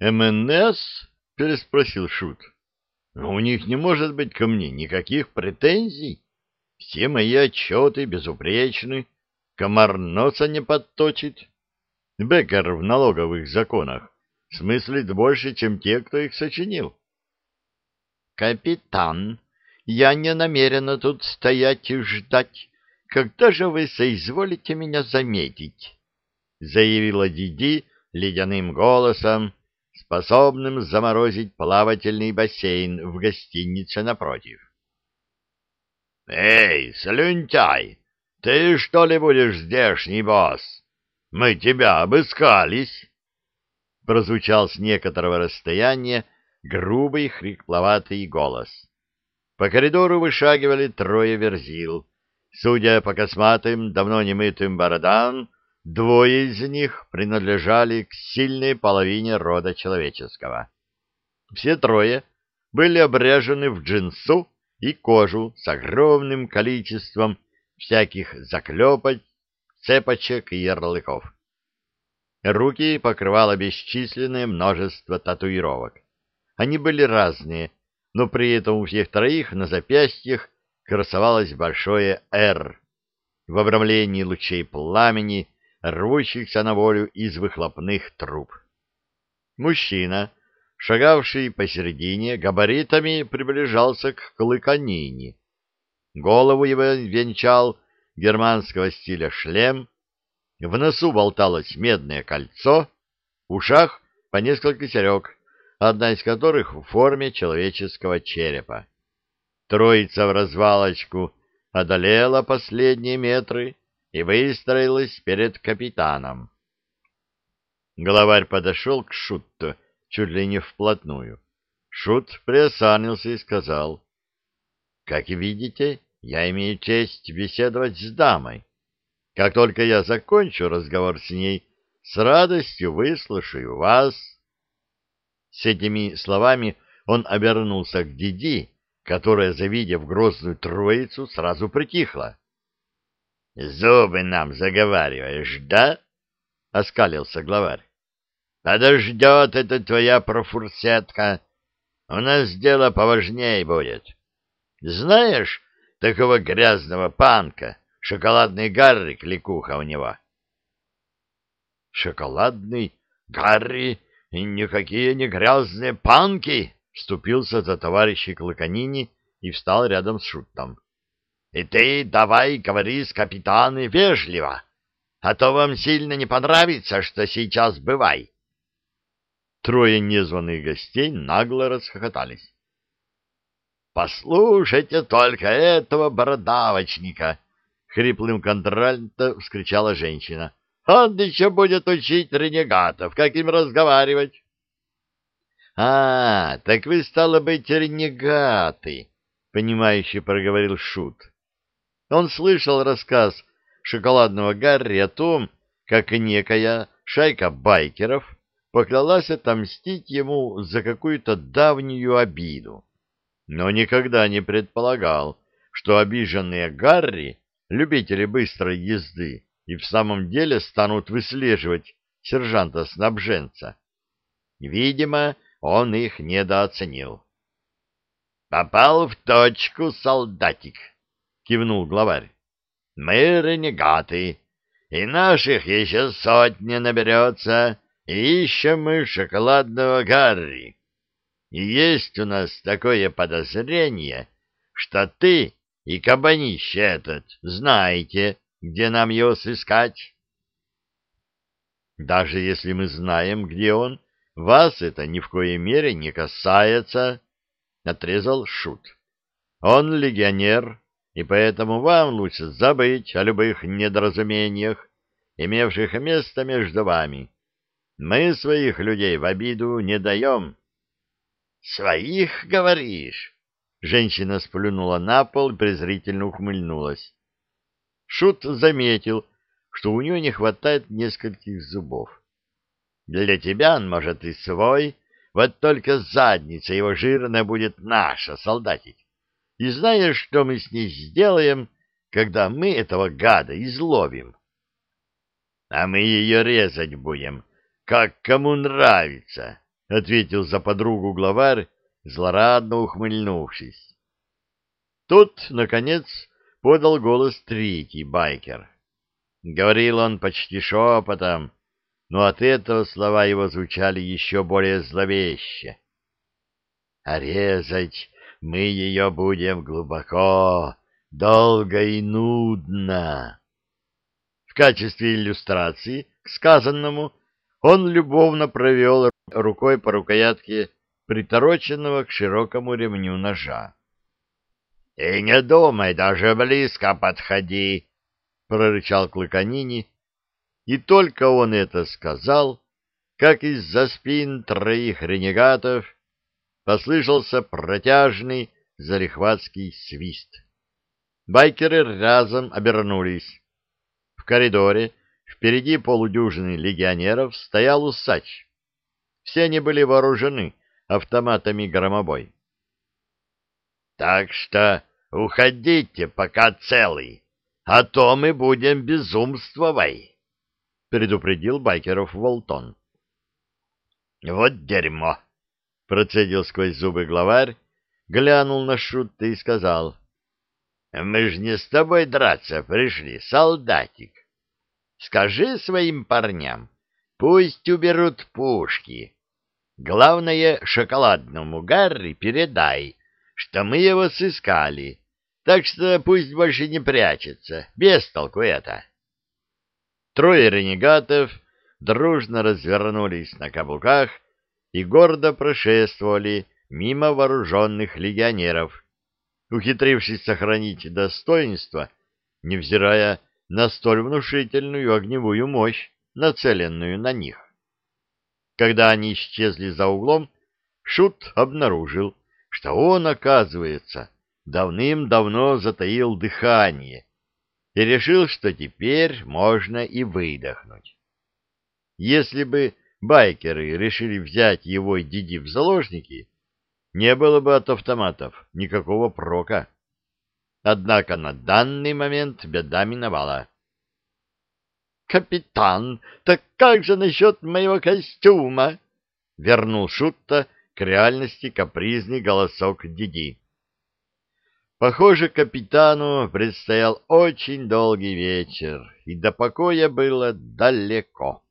МНС? переспросил Шут. У них не может быть ко мне никаких претензий. Все мои отчеты безупречны, комар носа не подточит. Беккер в налоговых законах смыслит больше, чем те, кто их сочинил. «Капитан, я не намерена тут стоять и ждать. Когда же вы соизволите меня заметить?» — заявила Диди ледяным голосом, способным заморозить плавательный бассейн в гостинице напротив. «Эй, слюнтяй, ты что ли будешь здешний босс? Мы тебя обыскались!» Прозвучал с некоторого расстояния грубый хрипловатый голос. По коридору вышагивали трое верзил. Судя по косматым, давно немытым бородам, двое из них принадлежали к сильной половине рода человеческого. Все трое были обряжены в джинсу и кожу с огромным количеством всяких заклепок, цепочек и ярлыков. Руки покрывало бесчисленное множество татуировок. Они были разные, но при этом у всех троих на запястьях красовалось большое «Р» в обрамлении лучей пламени, рвущихся на волю из выхлопных труб. Мужчина, шагавший посередине, габаритами приближался к клыканине. Голову его венчал германского стиля шлем, в носу болталось медное кольцо, в ушах по несколько серег, одна из которых в форме человеческого черепа. Троица в развалочку одолела последние метры и выстроилась перед капитаном. Главарь подошел к Шутту чуть ли не вплотную. Шут приосанился и сказал, «Как видите, я имею честь беседовать с дамой. Как только я закончу разговор с ней, с радостью выслушаю вас». С этими словами он обернулся к Диди, которая, завидев грозную троицу, сразу притихла. — Зубы нам заговариваешь, да? — оскалился главарь. — Подождет эта твоя профурсетка. У нас дело поважнее будет. Знаешь такого грязного панка, шоколадный Гарри, кликуха у него? — Шоколадный Гарри и никакие не грязные панки! — вступился за товарищей Клыканини и встал рядом с Шутом. — И ты давай говори с капитаном вежливо, а то вам сильно не понравится, что сейчас бывай. Трое незваных гостей нагло расхохотались. — Послушайте только этого бородавочника! — хриплым контральто вскричала женщина. — Он еще будет учить ренегатов, как им разговаривать. — А, так вы, стало быть, ренегаты, — понимающе проговорил Шут. Он слышал рассказ шоколадного Гарри о том, как некая шайка байкеров поклялась отомстить ему за какую-то давнюю обиду, но никогда не предполагал, что обиженные Гарри, любители быстрой езды, и в самом деле станут выслеживать сержанта-снабженца. Видимо, он их недооценил. — Попал в точку, солдатик, — кивнул главарь. — Мы ренегаты, и наших еще сотни наберется, и ищем мы шоколадного Гарри. И есть у нас такое подозрение, что ты и кабанище этот знаете, где нам его сыскать. Даже если мы знаем, где он, вас это ни в коей мере не касается, — отрезал Шут. Он легионер, и поэтому вам лучше забыть о любых недоразумениях, имевших место между вами. Мы своих людей в обиду не даем. — Своих, говоришь? Женщина сплюнула на пол и презрительно ухмыльнулась. Шут заметил, что у нее не хватает нескольких зубов. Для тебя он, может, и свой, вот только задница его жирная будет наша, солдатик. И знаешь, что мы с ней сделаем, когда мы этого гада изловим? А мы ее резать будем, как кому нравится, ответил за подругу главарь, злорадно ухмыльнувшись. Тут, наконец, подал голос третий байкер. Говорил он почти шепотом, но от этого слова его звучали еще более зловеще. «А резать мы ее будем глубоко, долго и нудно». В качестве иллюстрации к сказанному он любовно провел рукой по рукоятке притороченного к широкому ремню ножа. — И не думай даже близко подходи, — прорычал Клыканини, и только он это сказал, как из-за спин троих ренегатов послышался протяжный зарехватский свист. Байкеры разом обернулись. В коридоре впереди полудюжины легионеров стоял усач. Все они были вооружены автоматами громобой. — Так что уходите, пока целый, а то мы будем безумствовать, — предупредил байкеров Волтон. — Вот дерьмо! — процедил сквозь зубы главарь, глянул на Шутта и сказал. — Мы ж не с тобой драться пришли, солдатик. Скажи своим парням, пусть уберут пушки. Главное, шоколадному Гарри передай, что мы его сыскали, так что пусть больше не прячется, без толку это. Трое ренегатов дружно развернулись на каблуках и гордо прошествовали мимо вооруженных легионеров, ухитрившись сохранить достоинство, невзирая на столь внушительную огневую мощь, нацеленную на них. Когда они исчезли за углом, Шут обнаружил, что он, оказывается, давным-давно затаил дыхание и решил, что теперь можно и выдохнуть. Если бы байкеры решили взять его и Диди в заложники, не было бы от автоматов никакого прока. Однако на данный момент беда миновала. «Капитан, так как же насчет моего костюма?» — вернул Шутта к реальности капризный голосок Диди. Похоже, капитану предстоял очень долгий вечер, и до покоя было далеко.